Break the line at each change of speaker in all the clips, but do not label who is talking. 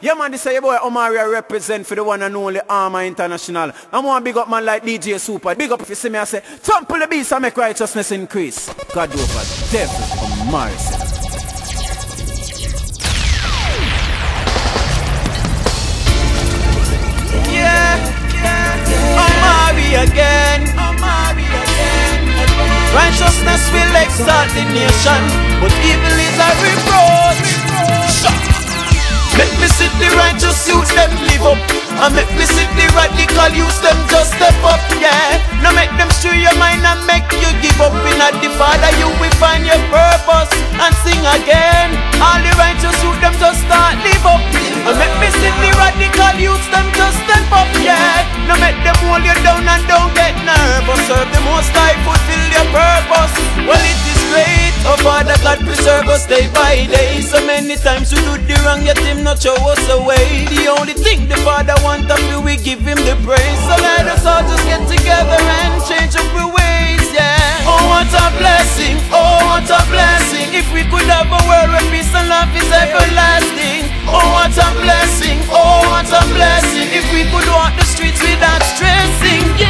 Yeah man, this is your boy Omaria represent for the one and only Armour International. I'm one big up man like DJ Super. Big up if you see me I say, trample the beast and make righteousness increase. God over devil Omari.
Yeah, yeah, Omari. Omari again. Righteousness will exalt the nation, but evil is a reproach. Make me see the righteous youth them live up. And make me see the radical youth them just step up, yeah. Now make them steal your mind and make you give up. In a the Father you will find your purpose And sing again. All the righteous youth them just start live up. And make me see the radical youth them just step up, yeah. Now make them hold you down and don't get nervous. Serve the most high, fulfill your purpose. Well it is great, oh Father God preserve us day by day So many times we do the wrong yet him not show us away. The only thing the Father want of you, we give him the praise. So let us all just get together and change up our ways, yeah. Oh, what a blessing, oh, what a blessing. If we could have a world where peace and love is everlasting. Oh, what a blessing, oh, what a blessing. If we could walk the streets without stressing, yeah.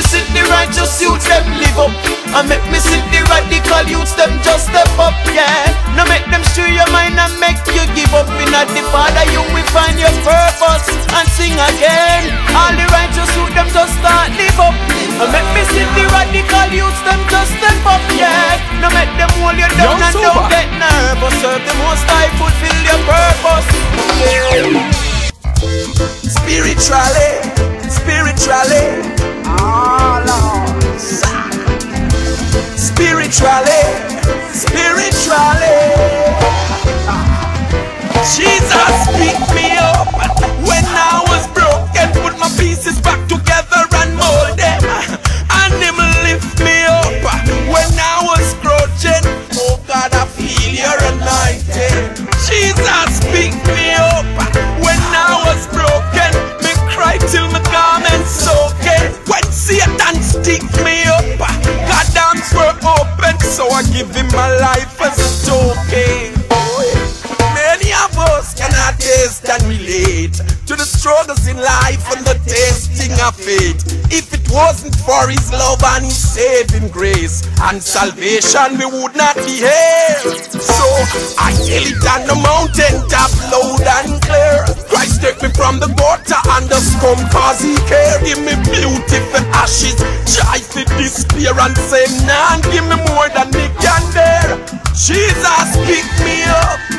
Me see the righteous youths them live up. And make me see the radical youths them just step up, yeah. Now make them steal your mind and make you give up. In a the Father you will find your purpose And sing again. All the righteous youths them just start live up. And make me see the radical youths them just step up, yeah. Now make them hold you down and don't get nervous. Serve the most high, fulfill your purpose, yeah Spiritually, spiritually Oh Lord Spiritually, spiritually for His love and His saving grace and salvation, we would not be here. So I yell it on the mountain top loud and clear. Christ take me from the gutter and the scum cause He care. Give me beauty for ashes, joy for despair and say, nah, give me more than me can bear. Jesus pick me up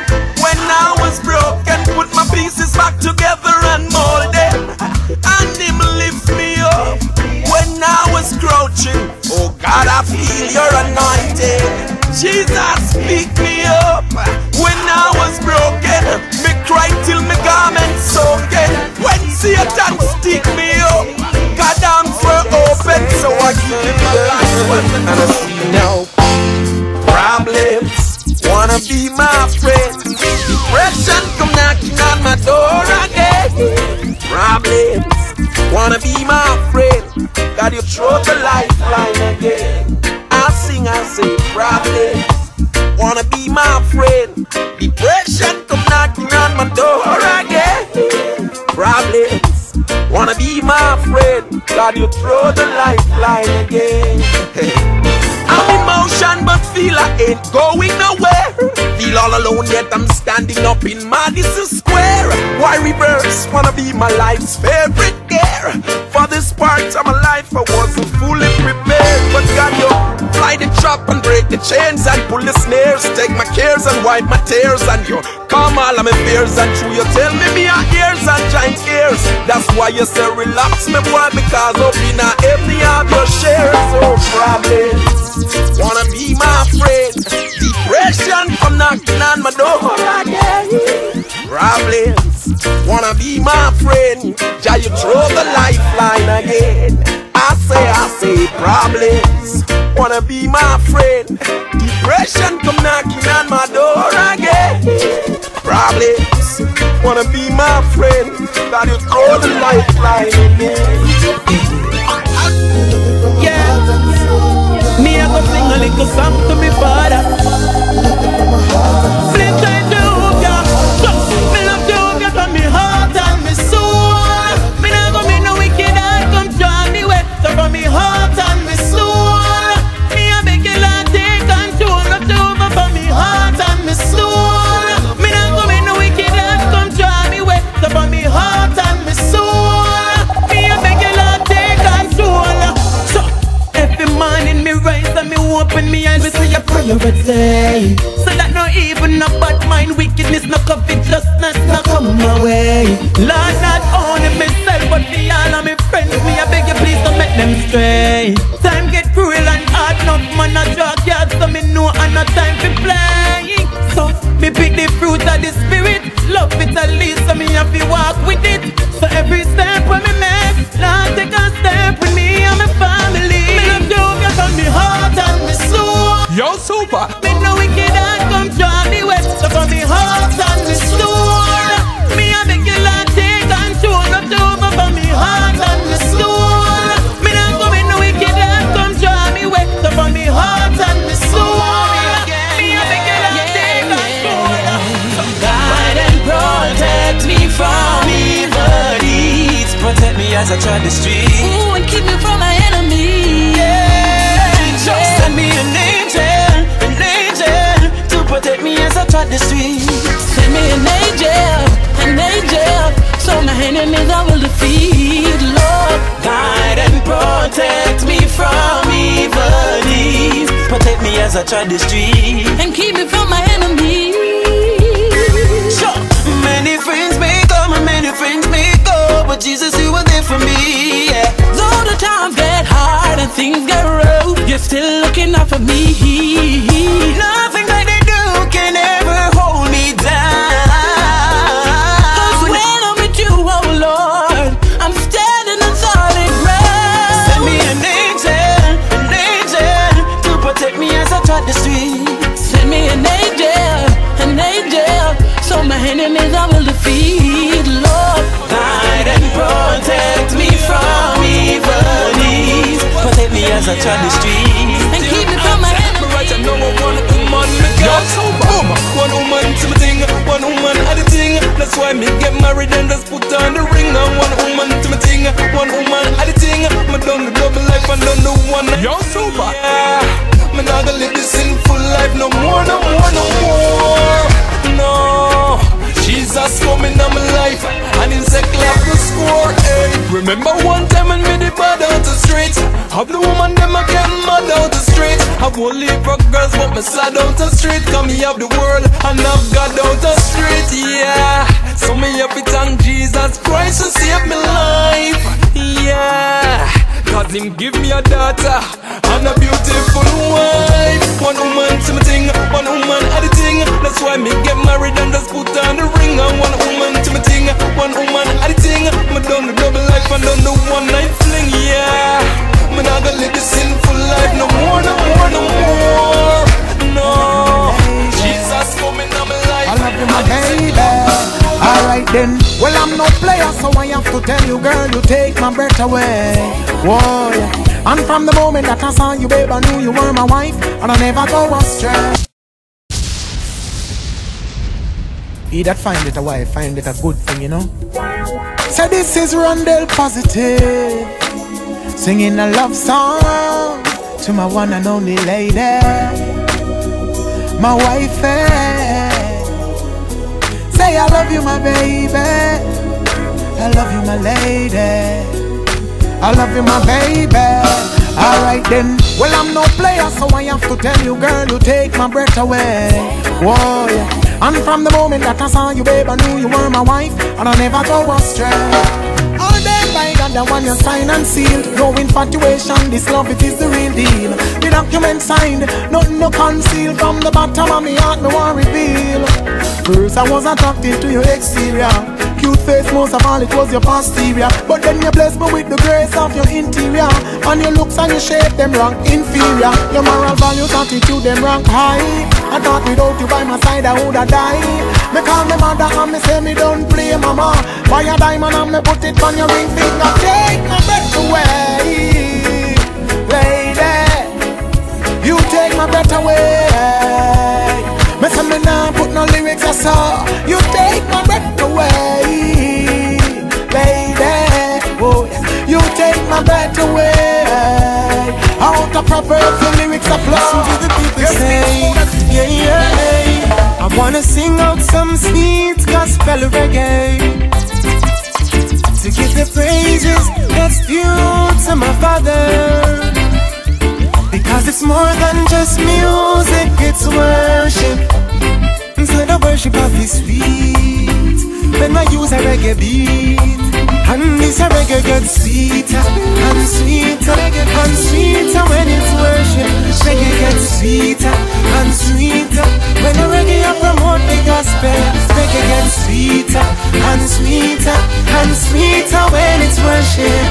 all alone, yet I'm standing up in Madison Square. Why reverse? Wanna be my life's favorite gear. Part of my life, I wasn't fully prepared. But God, you fly the trap and break the chains and pull the snares. Take my cares and wipe my tears. And you calm all of my fears. And true, you tell me me are ears and giant ears. That's why you say relax me, boy, because up in a you have your shares. Oh, problems. Wanna be my friend. Depression come knocking on my door again. Problems. Wanna be my friend. Jah, you throw the lifeline again. I say, I say, problems. Wanna be my friend. Depression come knocking on my door again. Problems. Wanna be my friend. That you throw the lifeline again. Yeah. Me a go sing a little song to me father.
I
tread the street.
Ooh, and keep me from my enemy.
Just send me an angel, an angel to protect me as I tread the street.
Send me an angel, an angel, so my enemies I will defeat. Lord,
Guide and protect me from evil deeds. Protect me as I tread the street.
and keep me from my enemies.
Sure. Many friends may come and many friends may but Jesus, you were there for me. Yeah.
Though the times get hard and things get rough, you're still looking out for me.
Nothing me sad out the street. Come me have the world and have God out the street. Yeah. So me have it thank Jesus Christ to save me life. Yeah. Cause him give me a daughter and a beautiful wife. One woman to my thing, one woman at the thing. That's why me get married and just put on the ring. And one woman to my thing, one woman at the thing. Me done the double life and done the one night fling. Yeah, me not gonna live the sinful life no more, no more, no more.
I love you. Alright then, well I'm no player, so I have to tell you, girl, you take my breath away. Whoa. And from the moment that I saw you, babe, I knew you were my wife, and I never go astray. He that find it a wife, find it a good thing, you know. So this is Rondell Positive, singing a love song to my one and only lady, my wife. eh. Say I love you, my baby. I love you, my lady. I love you, my baby. Alright then. Well, I'm no player, so I have to tell you, girl, you take my breath away. Whoa, yeah. And from the moment that I saw you, babe, I knew you were my wife, and I never go astray. By one you sign and sealed. No infatuation, this love, it is the real deal. The document signed, nothing no conceal. From the bottom of my heart, no one reveal. First, I was attracted to your exterior. Cute face, most of all, it was your posterior. But then you blessed me with the grace of your interior. And your looks and your shape, them rank inferior. Your moral values, attitude, them rank high. I thought without you by my side, I woulda died. Me call me mother and me say me don't play mama. Buy a diamond and me put it on your ring finger. Take my breath away, lady. You take my breath away. Me say me nah lyrics I saw. You take my breath away, lady. Oh, yeah. you take my breath away. Out of Proverbs, the lyrics are flow.
to the people say, yeah, yeah. I wanna sing out some sweet gospel reggae to give the praises that's due to my Father. Because it's more than just music, it's worship. So the worship of his sweet. When I use a reggae beat And this a reggae gets sweeter And sweeter And sweeter. When it's worship Reggae gets sweeter And sweeter. When the reggae I promote the gospel Reggae gets sweeter And sweeter And sweeter. When it's worship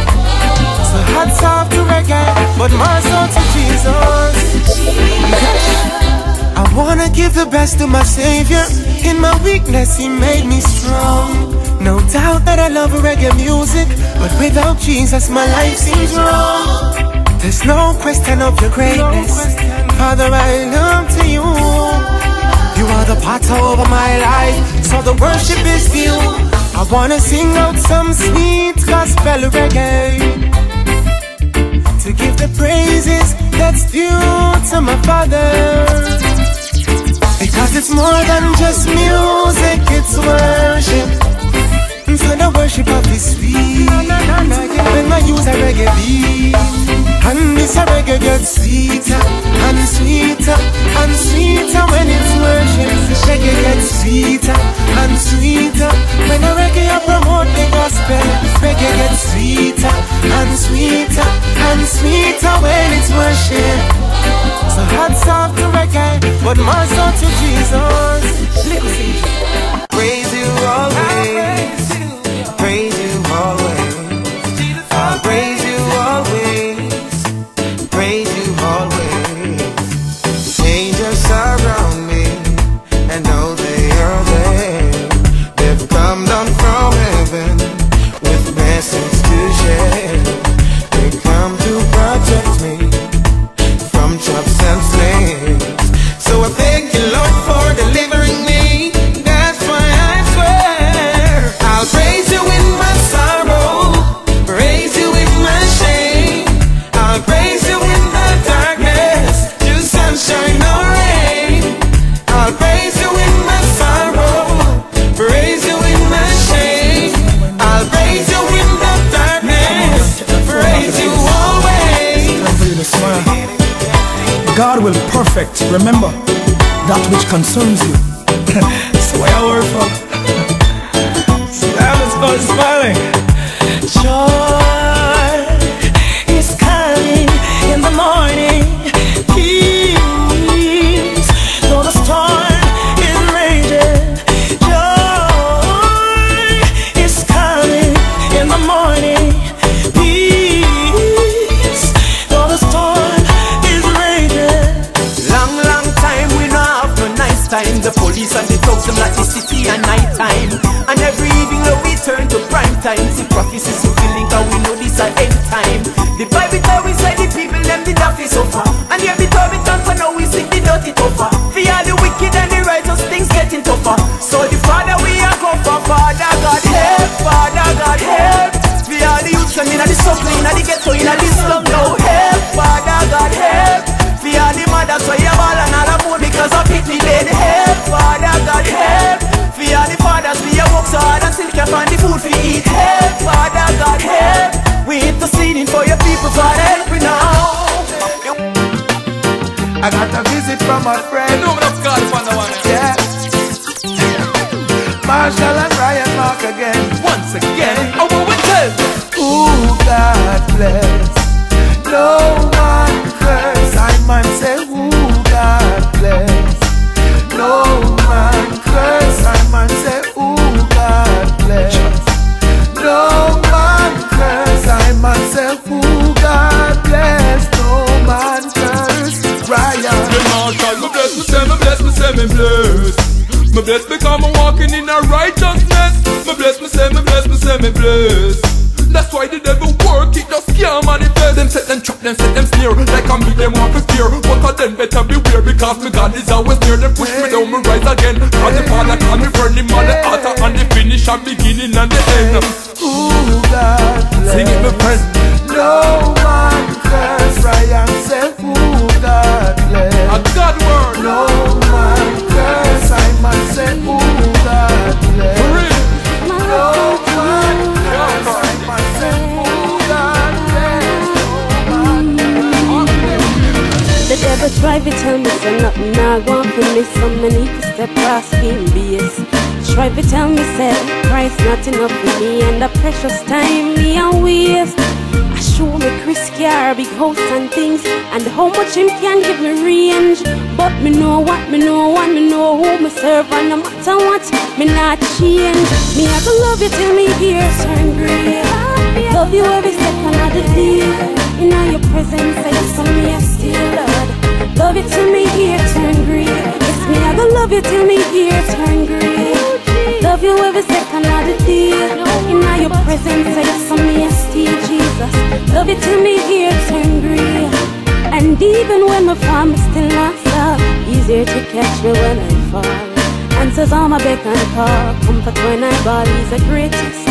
So hats off to reggae But more so to Jesus give the best to my Savior. In my weakness, He made me strong. No doubt that I love reggae music, but without Jesus, my life seems wrong. There's no question of your greatness. Father, I look to you. You are the potter over my life, so the worship is due. I wanna sing out some sweet gospel reggae to give the praises that's due to my Father. Because it's more than just music, it's worship. So the worship of His sweet. When I use a reggae beat, and this a reggae gets sweeter and sweeter and sweeter when it's worship. Reggae gets sweeter and sweeter when a reggae I promote the gospel. Reggae gets sweeter and sweeter and sweeter when it's worship. So hats off to reggae, but more so to Jesus.
God will perfect, remember, that which concerns you. so why I work for? Smile, let's smiling.
Joy
like the night time. And every evening now we turn to prime time. See prophecies fulfilling cause we know this at end time. The Bible we say the people them have to suffer. And every time it turns so now we sing the dirty tougher. For all the wicked and the righteous things getting tougher. So the Father we are go for Father God help, Father God help. For all the youths them in the suffering, in the ghetto, in the slum
them set them snare Like a me, them want to fear But of them better beware Because me God is always near. Them push me down, me rise again. Cause the father call me friend Him on the altar and the finish and beginning and the end.
Ooh, God.
Sing it, my friend.
No
to tell me so nothing I want for happiness, some need to step past being base. Try to tell me, say, Christ not enough for me, and the precious time me a waste. I show me Chris car, big house and things, and how much him can give me range. But me know what, me know what, me know who me serve, and no matter what, me not change. Me I go love you till me ears turn grey. Love you every second of the day. In all your presence, I just love you till me ears turn grey. Love you every second of the day. In all your presence, I just on me a Jesus. Love you till me ears turn grey. And even when my fall, me still not stop. Easier to catch me when I fall. Answers on my beck and call. Comfort when I body is the greatest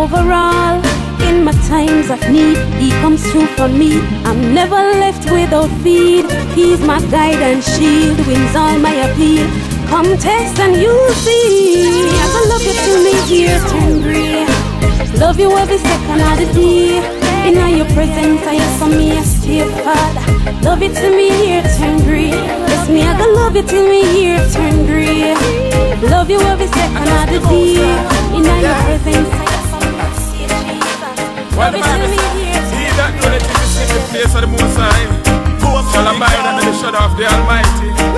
overall. In my times of need, He comes through for me. I'm never left without feed. He's my guide and shield, wins all my appeal. Come test and you'll see. I can love you till me ears turn grey. Love you every second of the day. In your presence, I am for me a Father. Love you till me ears turn grey. Yes, me I gonna love you till me ears turn grey. Love you every second of the day. In all your presence, I am for me a stay, Jesus.
Well,
Love
the
you till
Bible
me
says,
ears
He that dwelleth in the secret place of the Most High shall abide under the shadow of the Almighty.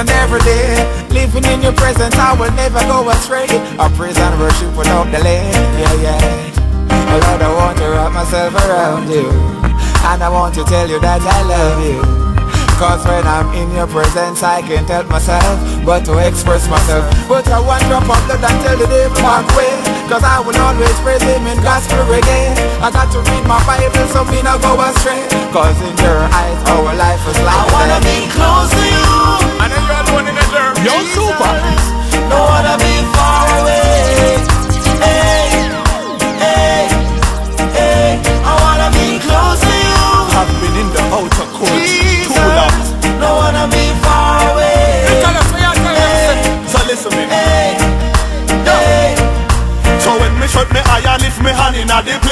And every day. Living in your presence, I will never go astray. I praise and worship without delay. Yeah, yeah. Oh Lord, I want to wrap myself around you, and I want to tell you that I love you. Cause when I'm in your presence I can't help myself But to express myself But I want drop of blood until the day back way Cause I will always praise him in gospel again. I got to read my Bible so me not go astray Cause in your eyes our life is like
I wanna be close to you.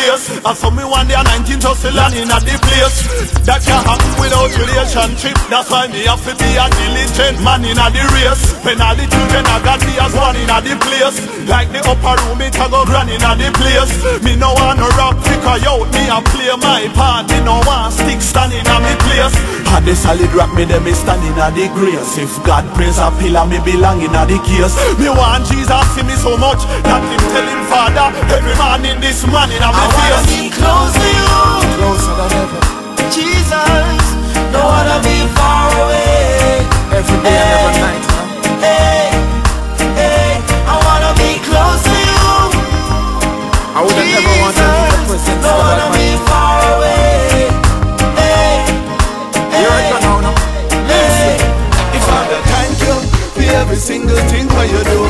Place. And so me one day a 19 just to land in a the place. That can happen without relationship That's why me have to be a diligent man in a the race. When all the children I got me as one in a the place. Like the upper room it a go run in a the place. Me no want no rock picker out Me a play my part. Me no want stick standing a me place. And the solid rock me them me standing a the grace. If God praise a pillar me belong in a the case. Me want Jesus see me so much That him tell him father Every man in this man in a me
I wanna
face
be close to you, oh.
Closer than ever
Jesus. Don't wanna be far away.
Every day and every night
Hey, hey. I wanna be close to you.
I wouldn't ever want to leave the presence
wanna be far away. Hey, hey,
now
hey.
Father, thank you for every single thing what you do.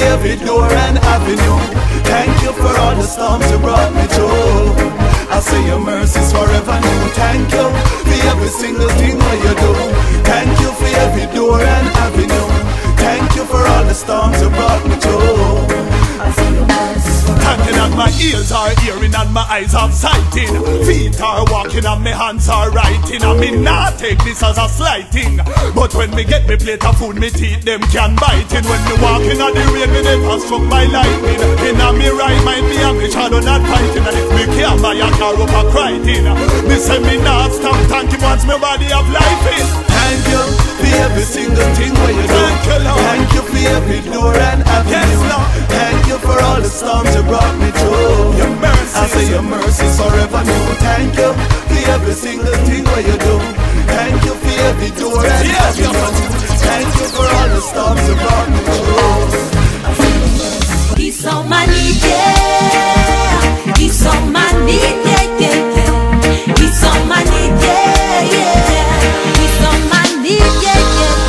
Every door and avenue. Thank you for all the storms you brought me through. I say your mercies forever new. Thank you for every single thing what you do. Thank you for every door and avenue. Thank you for all the storms you brought me through. I say your Thanking that my ears are hearing and my eyes are sighting. Feet are walking and my hands are writing. I mean, not take this as a slighting. But when me get me plate of food, me teeth them can biting. When me walking on the rain, me never struck by lightning. In a me right mind, me and me shadow not fighting. And if me can't buy a car up a crying, me say me not stop. Thank you once my body of life is Thank you for every single thing where you do. Thank you, Lord. Thank you for every door and avenue. Yes, Lord. Thank you for all the storms you brought me through. Your mercy. I say your mercies forever new. Thank you for every single thing where you do. Thank you for every door and
Yes,
avenue. Thank you for all the storms you brought me through.
He's on my knee, yeah. He's on my knee, yeah, yeah, yeah. He's on my knee, yeah, yeah. in yeah.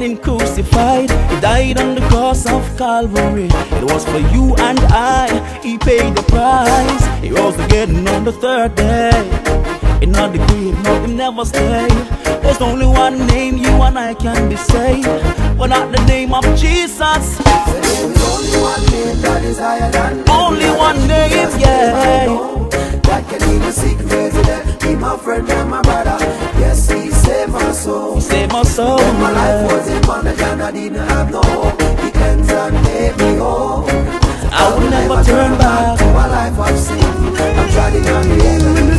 And
crucified. He died on the cross of Calvary. It was for you and I. He paid the price. He rose again on the third day. In not the grave, no, him never stay. There's only one name you and I can be saved, but not the name of Jesus.
Only one name that is higher than
Only one name, yeah.
That can even seek president. Be my friend and my brother. Yes, he saved my soul.
Save my soul.
When my life was didn't have no hope, cleansed and made me whole.
I will never turn back.
to a life of sin. I'm treading on the heavenly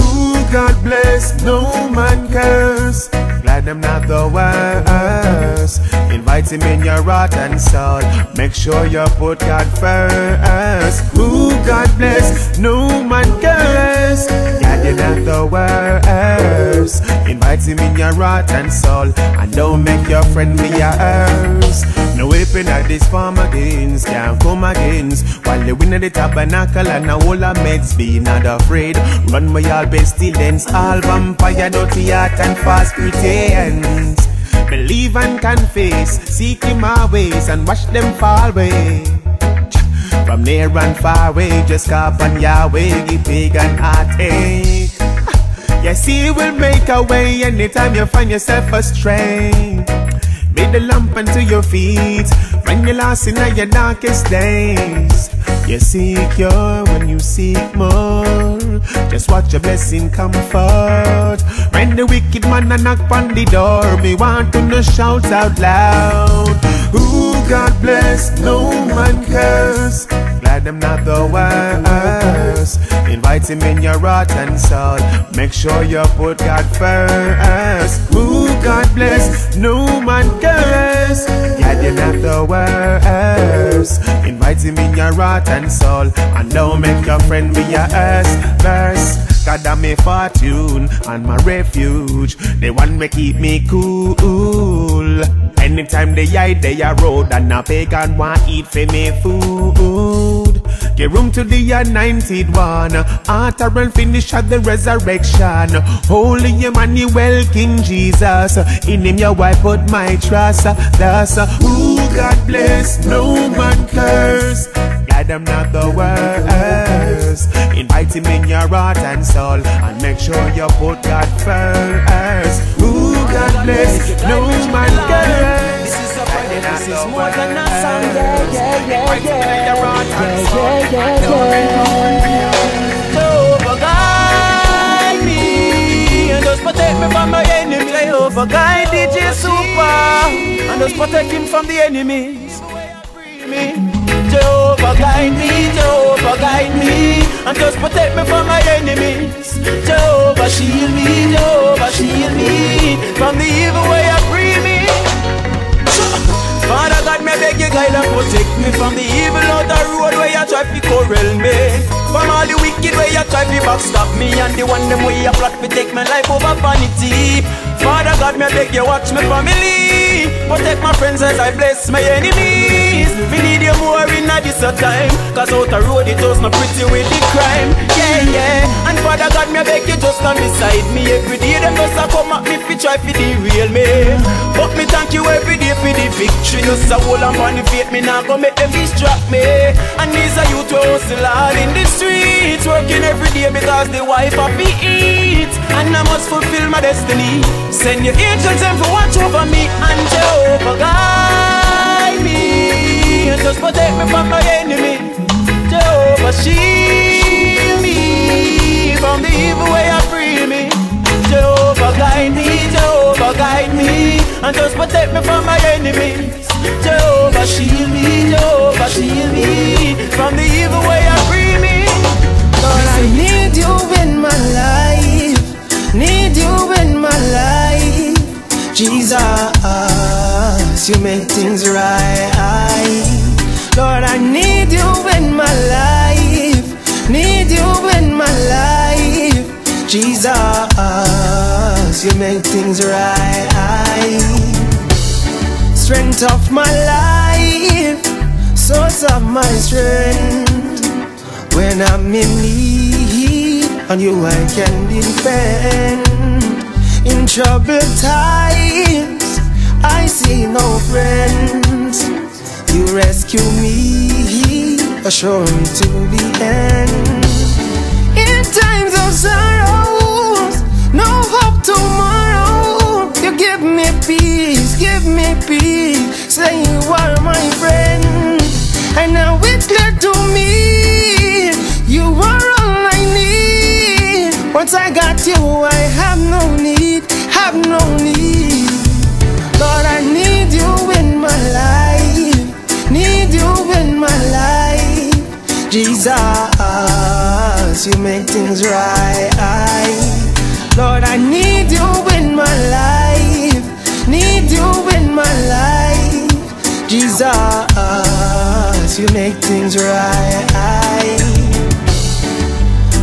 Who God bless, no man curse. Glad I'm not the worst. Invite him in your heart and soul. Make sure you put God first. Who God bless, no man curse. Glad you're not the worst. Invite him in your and soul. And don't make your friend be yours. No weapon at this farm against can come against. While the winner the tabernacle and a whole of meds be not afraid. Run my all pestilence, all vampire, dirty heart and fast pretense. Believe and confess, seek him my ways and watch them fall away. From near and far away, just call on Yahweh, give pagan heartache. He will make a way anytime you find yourself astray. Made the lamp unto your feet when you're lost in your darkest days. You seek your when you seek more. Just watch your blessing come forth. When the wicked man a knock on the door, me want to no shout out loud. Who God bless, no man curse. Glad I'm not the Invite him in your heart and soul. Make sure you put God first. Who God bless, no man curse. Glad you're not the worst. Invite him in your heart and soul. And don't make your friend be your ass. Verse. God I'm a fortune and my refuge. The one me keep me cool. Anytime they hide they a road and a pagan want eat for me food. Give room to the anointed one. Author and finish at the resurrection. Holy Emmanuel, King Jesus. In him your wife put my trust. Thus, who God bless, no man curse. Glad I'm not the worst. Invite him in your heart and soul. And make sure you put God first. Who God bless, no man curse.
This is more than a song, yeah, yeah, yeah, yeah. Yeah, yeah, yeah, yeah. Jehovah guide me and just protect me from my enemy. Jehovah guide DJ Super and just protect him from the enemies. Free me. Jehovah guide me, Jehovah guide me And just protect me from my enemies Jehovah shield me, Jehovah shield me From the evil way of free me Me beg you guide and protect me From the evil out the road where you try to corral me From all the wicked where you try to backstop me And the one them way you plot to take my life over vanity Father God, me beg you watch my family. Protect my friends as I bless my enemies. Me need you more in a this a time Cause out the road it was not pretty with the crime. Yeah, yeah. And Father God, me beg you just stand beside me Every day. Them just a come at me fi try fi derail me. But me thank you every day for the victory. Say hold on on the faith me not go make them distract me. And these are youth who hustle all in the streets Working every day because the wife have to eat. And I must fulfill my destiny Send your angels and for watch over me And Jehovah guide me. And just protect me from my enemy. Jehovah shield me From the evil way I free me Jehovah guide me, Jehovah guide me. And just protect me from my enemies Jehovah shield me, Jehovah shield me From the evil way I free me
things right. Lord, I need you in my life. Need you in my life. Jesus, you make things right. Strength of my life, source of my strength. When I'm in need, on you I can depend. In troubled times, I see no friends. You rescue me, assure me to the end. In times of sorrows, no hope tomorrow. You give me peace, give me peace. Say you are my friend, and now it's clear to me you are all I need. Once I got you, I have no need, have no need. Jesus, you make things right. Lord, I need you in my life, need you in my life. Jesus, you make things right.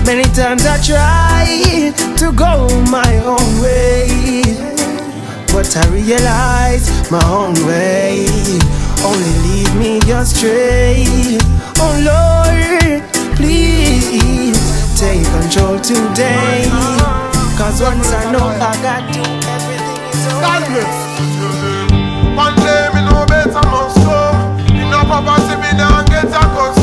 Many times I try to go my own way, but I realize my own way only lead me astray. Oh Lord, please take control today. Cause once I know I got you, everything is okay.
One day me know better must go In a poverty me nah get a custom